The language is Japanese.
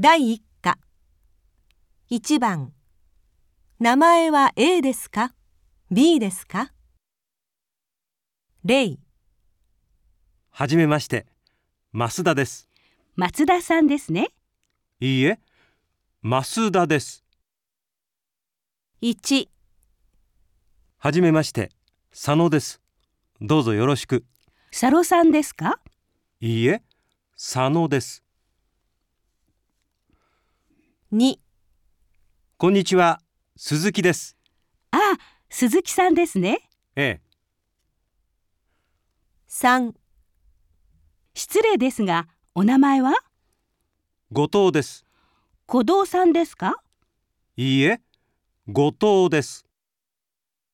第一課1番名前は A ですか ?B ですか？例はじめまして、増田です。松田さんですね。いいえ、増田です。1はじめまして、佐野です。どうぞよろしく。佐野さんですか？いいえ、佐野です。2こんにちは、鈴木です。ああ、鈴木さんですね。ええ、3失礼ですが、お名前は？後藤です。鼓動さんですか？いいえ、後藤です。